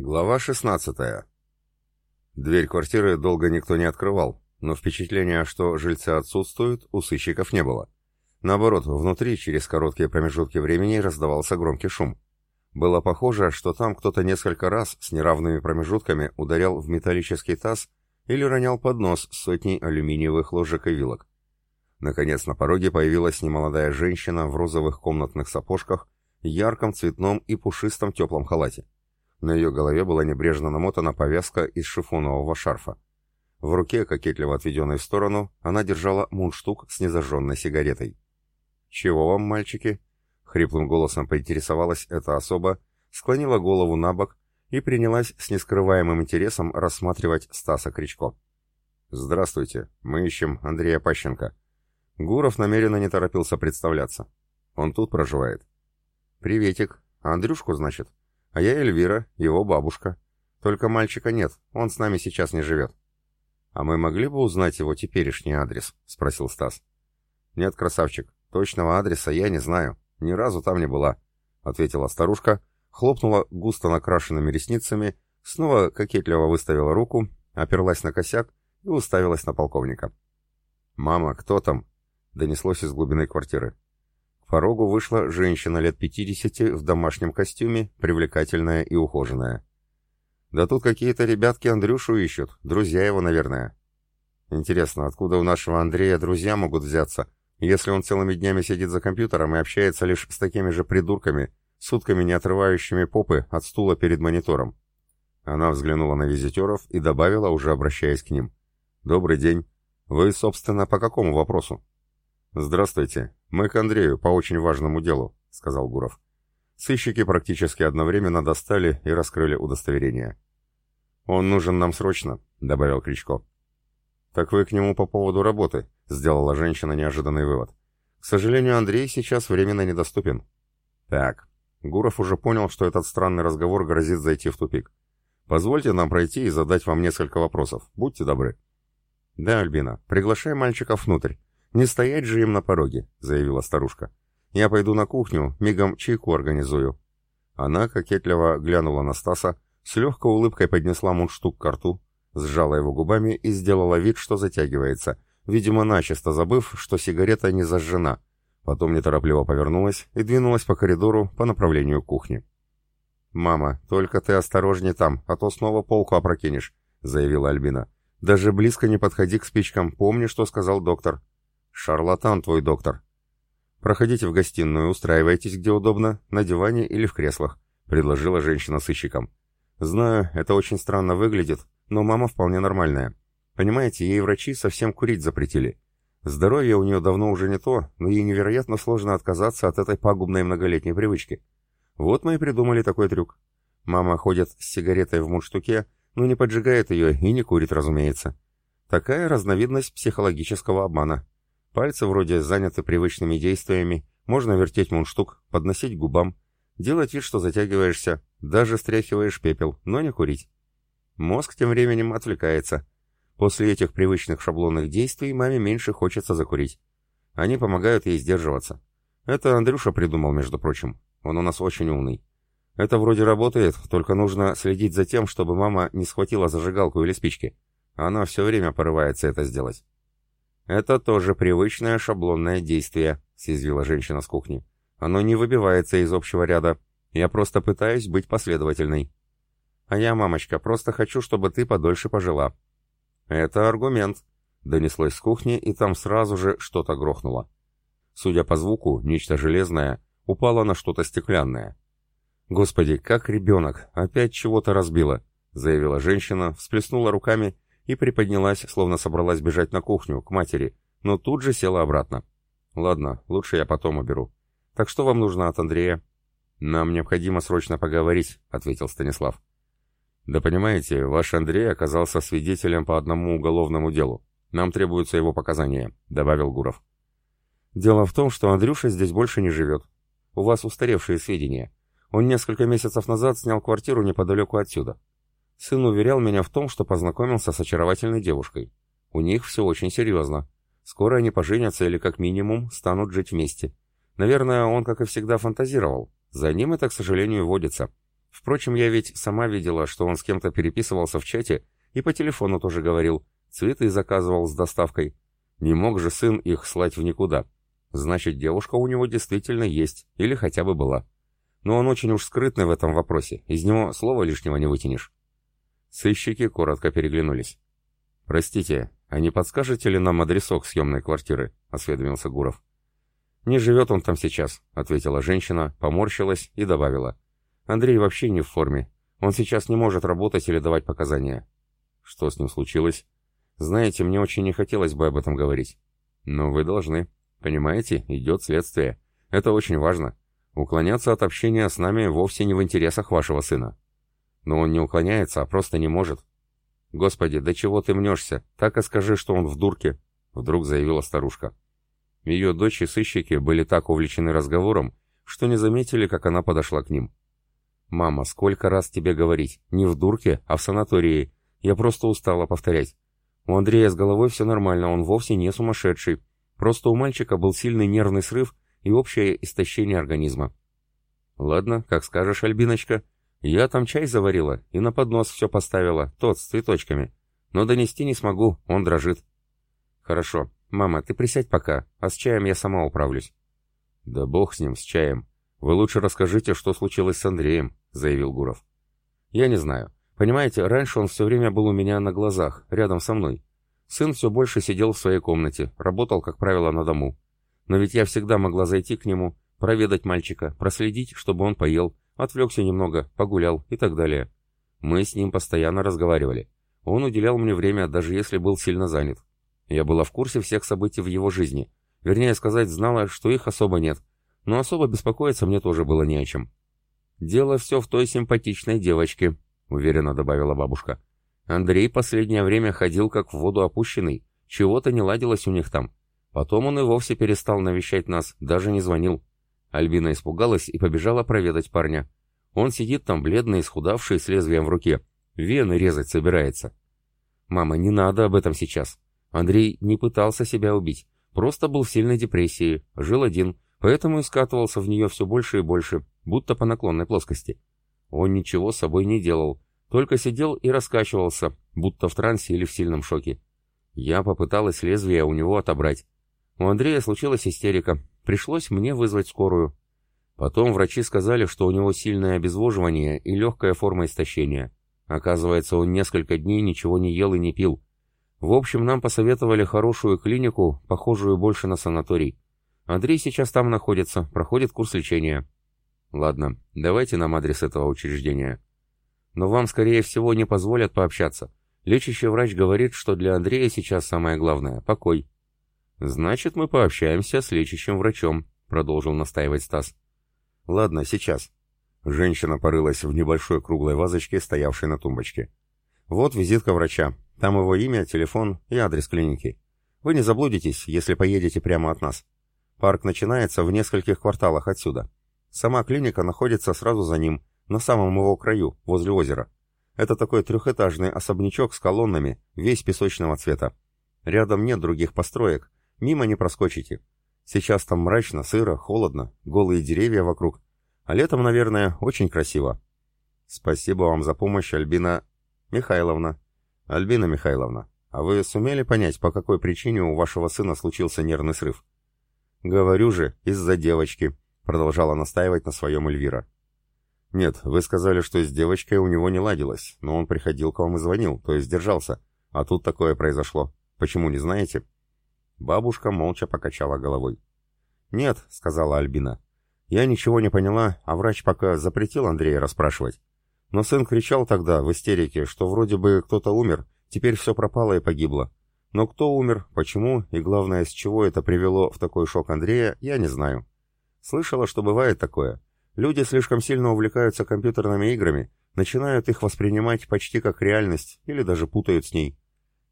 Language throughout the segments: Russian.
Глава 16. Дверь квартиры долго никто не открывал, но впечатления, что жильцы отсутствуют, у сыщиков не было. Наоборот, внутри через короткие промежутки времени раздавался громкий шум. Было похоже, что там кто-то несколько раз с неравными промежутками ударял в металлический таз или ронял поднос с сотней алюминиевых ложек и вилок. Наконец на пороге появилась немолодая женщина в розовых комнатных сапожках, ярком цветном и пушистом теплом халате. На ее голове была небрежно намотана повязка из шифонового шарфа. В руке, кокетливо отведенной в сторону, она держала мундштук с незажженной сигаретой. «Чего вам, мальчики?» — хриплым голосом поинтересовалась эта особа, склонила голову на бок и принялась с нескрываемым интересом рассматривать Стаса Кричко. «Здравствуйте, мы ищем Андрея Пащенко». Гуров намеренно не торопился представляться. «Он тут проживает». «Приветик. Андрюшку, значит?» А я Эльвира, его бабушка. Только мальчика нет, он с нами сейчас не живет. А мы могли бы узнать его теперешний адрес? Спросил Стас. Нет, красавчик, точного адреса я не знаю. Ни разу там не была, ответила старушка, хлопнула густо накрашенными ресницами, снова кокетливо выставила руку, оперлась на косяк и уставилась на полковника. «Мама, кто там?» — донеслось из глубины квартиры порогу вышла женщина лет 50 в домашнем костюме, привлекательная и ухоженная. «Да тут какие-то ребятки Андрюшу ищут, друзья его, наверное». «Интересно, откуда у нашего Андрея друзья могут взяться, если он целыми днями сидит за компьютером и общается лишь с такими же придурками, сутками не отрывающими попы от стула перед монитором?» Она взглянула на визитеров и добавила, уже обращаясь к ним. «Добрый день. Вы, собственно, по какому вопросу?» «Здравствуйте. Мы к Андрею по очень важному делу», — сказал Гуров. Сыщики практически одновременно достали и раскрыли удостоверение. «Он нужен нам срочно», — добавил Кричко. «Так вы к нему по поводу работы», — сделала женщина неожиданный вывод. «К сожалению, Андрей сейчас временно недоступен». «Так». Гуров уже понял, что этот странный разговор грозит зайти в тупик. «Позвольте нам пройти и задать вам несколько вопросов. Будьте добры». «Да, Альбина, приглашай мальчиков внутрь. «Не стоять же им на пороге», — заявила старушка. «Я пойду на кухню, мигом чайку организую». Она кокетливо глянула на Стаса, с легкой улыбкой поднесла мундштук к рту, сжала его губами и сделала вид, что затягивается, видимо, начисто забыв, что сигарета не зажжена. Потом неторопливо повернулась и двинулась по коридору по направлению кухни. «Мама, только ты осторожней там, а то снова полку опрокинешь», — заявила Альбина. «Даже близко не подходи к спичкам, помни, что сказал доктор». «Шарлатан твой доктор». «Проходите в гостиную, устраивайтесь где удобно, на диване или в креслах», — предложила женщина сыщиком. «Знаю, это очень странно выглядит, но мама вполне нормальная. Понимаете, ей врачи совсем курить запретили. Здоровье у нее давно уже не то, но ей невероятно сложно отказаться от этой пагубной многолетней привычки. Вот мы и придумали такой трюк. Мама ходит с сигаретой в мундштуке, но не поджигает ее и не курит, разумеется. Такая разновидность психологического обмана. Пальцы вроде заняты привычными действиями, можно вертеть мундштук, подносить к губам, делать вид, что затягиваешься, даже стряхиваешь пепел, но не курить. Мозг тем временем отвлекается. После этих привычных шаблонных действий маме меньше хочется закурить. Они помогают ей сдерживаться. Это Андрюша придумал, между прочим. Он у нас очень умный. Это вроде работает, только нужно следить за тем, чтобы мама не схватила зажигалку или спички. Она все время порывается это сделать. «Это тоже привычное шаблонное действие», — съязвила женщина с кухни. «Оно не выбивается из общего ряда. Я просто пытаюсь быть последовательной». «А я, мамочка, просто хочу, чтобы ты подольше пожила». «Это аргумент», — донеслось с кухни, и там сразу же что-то грохнуло. Судя по звуку, нечто железное упало на что-то стеклянное. «Господи, как ребенок! Опять чего-то разбило!» — заявила женщина, всплеснула руками и приподнялась, словно собралась бежать на кухню, к матери, но тут же села обратно. «Ладно, лучше я потом уберу. Так что вам нужно от Андрея?» «Нам необходимо срочно поговорить», — ответил Станислав. «Да понимаете, ваш Андрей оказался свидетелем по одному уголовному делу. Нам требуются его показания», — добавил Гуров. «Дело в том, что Андрюша здесь больше не живет. У вас устаревшие сведения. Он несколько месяцев назад снял квартиру неподалеку отсюда. Сын уверял меня в том, что познакомился с очаровательной девушкой. У них все очень серьезно. Скоро они поженятся или, как минимум, станут жить вместе. Наверное, он, как и всегда, фантазировал. За ним это, к сожалению, водится. Впрочем, я ведь сама видела, что он с кем-то переписывался в чате и по телефону тоже говорил, цветы заказывал с доставкой. Не мог же сын их слать в никуда. Значит, девушка у него действительно есть, или хотя бы была. Но он очень уж скрытный в этом вопросе, из него слова лишнего не вытянешь. Сыщики коротко переглянулись. «Простите, а не подскажете ли нам адресок съемной квартиры?» — осведомился Гуров. «Не живет он там сейчас», — ответила женщина, поморщилась и добавила. «Андрей вообще не в форме. Он сейчас не может работать или давать показания». «Что с ним случилось?» «Знаете, мне очень не хотелось бы об этом говорить». «Но вы должны. Понимаете, идет следствие. Это очень важно. Уклоняться от общения с нами вовсе не в интересах вашего сына». «Но он не уклоняется, а просто не может. «Господи, да чего ты мнешься? Так и скажи, что он в дурке», — вдруг заявила старушка. Ее дочь и сыщики были так увлечены разговором, что не заметили, как она подошла к ним. «Мама, сколько раз тебе говорить? Не в дурке, а в санатории. Я просто устала повторять. У Андрея с головой все нормально, он вовсе не сумасшедший. Просто у мальчика был сильный нервный срыв и общее истощение организма». «Ладно, как скажешь, Альбиночка», я там чай заварила и на поднос все поставила, тот, с цветочками. Но донести не смогу, он дрожит. Хорошо. Мама, ты присядь пока, а с чаем я сама управлюсь. Да бог с ним, с чаем. Вы лучше расскажите, что случилось с Андреем, заявил Гуров. Я не знаю. Понимаете, раньше он все время был у меня на глазах, рядом со мной. Сын все больше сидел в своей комнате, работал, как правило, на дому. Но ведь я всегда могла зайти к нему, проведать мальчика, проследить, чтобы он поел, Отвлекся немного, погулял и так далее. Мы с ним постоянно разговаривали. Он уделял мне время, даже если был сильно занят. Я была в курсе всех событий в его жизни. Вернее сказать, знала, что их особо нет. Но особо беспокоиться мне тоже было не о чем. «Дело все в той симпатичной девочке», — уверенно добавила бабушка. «Андрей последнее время ходил как в воду опущенный. Чего-то не ладилось у них там. Потом он и вовсе перестал навещать нас, даже не звонил. Альбина испугалась и побежала проведать парня. Он сидит там, бледный, исхудавший, с лезвием в руке. Вены резать собирается. «Мама, не надо об этом сейчас. Андрей не пытался себя убить. Просто был в сильной депрессии, жил один, поэтому и скатывался в нее все больше и больше, будто по наклонной плоскости. Он ничего с собой не делал, только сидел и раскачивался, будто в трансе или в сильном шоке. Я попыталась лезвие у него отобрать. У Андрея случилась истерика, Пришлось мне вызвать скорую. Потом врачи сказали, что у него сильное обезвоживание и легкая форма истощения. Оказывается, он несколько дней ничего не ел и не пил. В общем, нам посоветовали хорошую клинику, похожую больше на санаторий. Андрей сейчас там находится, проходит курс лечения. Ладно, давайте нам адрес этого учреждения. Но вам, скорее всего, не позволят пообщаться. Лечащий врач говорит, что для Андрея сейчас самое главное – покой. «Значит, мы пообщаемся с лечащим врачом», — продолжил настаивать Стас. «Ладно, сейчас». Женщина порылась в небольшой круглой вазочке, стоявшей на тумбочке. «Вот визитка врача. Там его имя, телефон и адрес клиники. Вы не заблудитесь, если поедете прямо от нас. Парк начинается в нескольких кварталах отсюда. Сама клиника находится сразу за ним, на самом его краю, возле озера. Это такой трехэтажный особнячок с колоннами, весь песочного цвета. Рядом нет других построек, Мимо не проскочите. Сейчас там мрачно, сыро, холодно, голые деревья вокруг. А летом, наверное, очень красиво. Спасибо вам за помощь, Альбина Михайловна. Альбина Михайловна, а вы сумели понять, по какой причине у вашего сына случился нервный срыв? Говорю же, из-за девочки, продолжала настаивать на своем Эльвира. Нет, вы сказали, что с девочкой у него не ладилось, но он приходил к вам и звонил, то есть держался. А тут такое произошло. Почему, не знаете? Бабушка молча покачала головой. «Нет», — сказала Альбина. «Я ничего не поняла, а врач пока запретил Андрея расспрашивать. Но сын кричал тогда, в истерике, что вроде бы кто-то умер, теперь все пропало и погибло. Но кто умер, почему и, главное, с чего это привело в такой шок Андрея, я не знаю. Слышала, что бывает такое. Люди слишком сильно увлекаются компьютерными играми, начинают их воспринимать почти как реальность или даже путают с ней.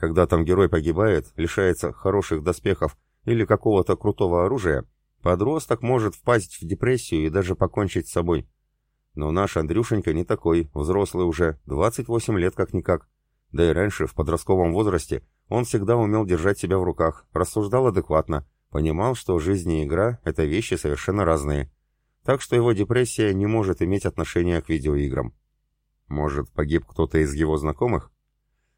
Когда там герой погибает, лишается хороших доспехов или какого-то крутого оружия, подросток может впасть в депрессию и даже покончить с собой. Но наш Андрюшенька не такой, взрослый уже, 28 лет как-никак. Да и раньше, в подростковом возрасте, он всегда умел держать себя в руках, рассуждал адекватно, понимал, что жизнь и игра — это вещи совершенно разные. так что его депрессия не может иметь отношения к видеоиграм. Может, погиб кто-то из его знакомых?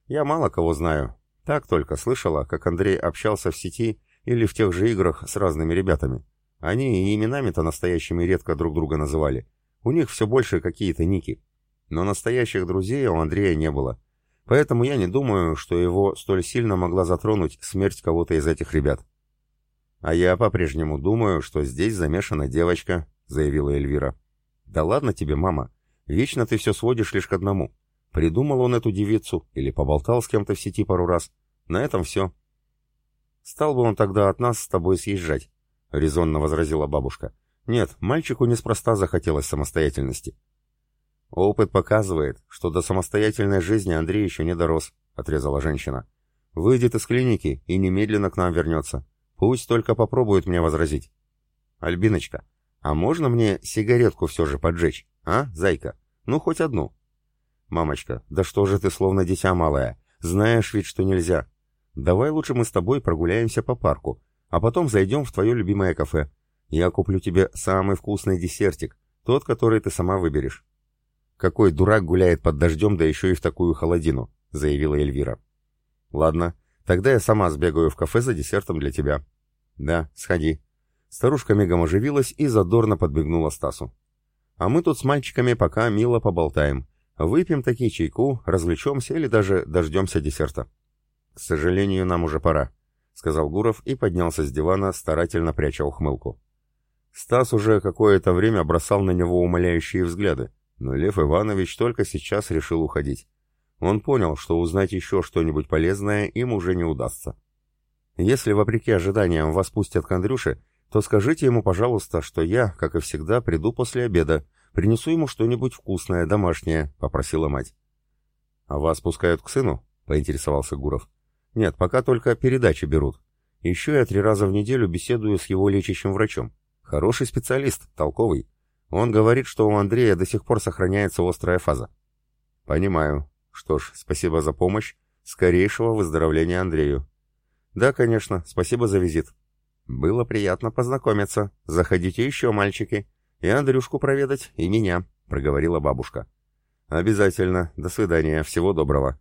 Я мало кого знаю. Так только слышала, как Андрей общался в сети или в тех же играх с разными ребятами. Они и именами-то настоящими редко друг друга называли. У них все больше какие-то ники. Но настоящих друзей у Андрея не было. Поэтому я не думаю, что его столь сильно могла затронуть смерть кого-то из этих ребят. «А я по-прежнему думаю, что здесь замешана девочка», — заявила Эльвира. «Да ладно тебе, мама. Вечно ты все сводишь лишь к одному. Придумал он эту девицу или поболтал с кем-то в сети пару раз. На этом все». «Стал бы он тогда от нас с тобой съезжать», — резонно возразила бабушка. «Нет, мальчику неспроста захотелось самостоятельности». «Опыт показывает, что до самостоятельной жизни Андрей еще не дорос», — отрезала женщина. «Выйдет из клиники и немедленно к нам вернется. Пусть только попробует мне возразить». «Альбиночка, а можно мне сигаретку все же поджечь, а, зайка? Ну, хоть одну». «Мамочка, да что же ты словно дитя малое? Знаешь ведь, что нельзя. Давай лучше мы с тобой прогуляемся по парку, а потом зайдем в твое любимое кафе. Я куплю тебе самый вкусный десертик, тот, который ты сама выберешь». «Какой дурак гуляет под дождем, да еще и в такую холодину», — заявила Эльвира. «Ладно, тогда я сама сбегаю в кафе за десертом для тебя». «Да, сходи». Старушка мигом оживилась и задорно подбегнула Стасу. «А мы тут с мальчиками пока мило поболтаем. Выпьем такие чайку, развлечемся или даже дождемся десерта». «К сожалению, нам уже пора», — сказал Гуров и поднялся с дивана, старательно пряча ухмылку. Стас уже какое-то время бросал на него умоляющие взгляды, но Лев Иванович только сейчас решил уходить. Он понял, что узнать еще что-нибудь полезное им уже не удастся. «Если, вопреки ожиданиям, вас пустят к Андрюше, то скажите ему, пожалуйста, что я, как и всегда, приду после обеда, принесу ему что-нибудь вкусное, домашнее», — попросила мать. «А вас пускают к сыну?» — поинтересовался Гуров. Нет, пока только передачи берут. Еще я три раза в неделю беседую с его лечащим врачом. Хороший специалист, толковый. Он говорит, что у Андрея до сих пор сохраняется острая фаза. Понимаю. Что ж, спасибо за помощь. Скорейшего выздоровления Андрею. Да, конечно, спасибо за визит. Было приятно познакомиться. Заходите еще, мальчики. И Андрюшку проведать, и меня, проговорила бабушка. Обязательно. До свидания. Всего доброго.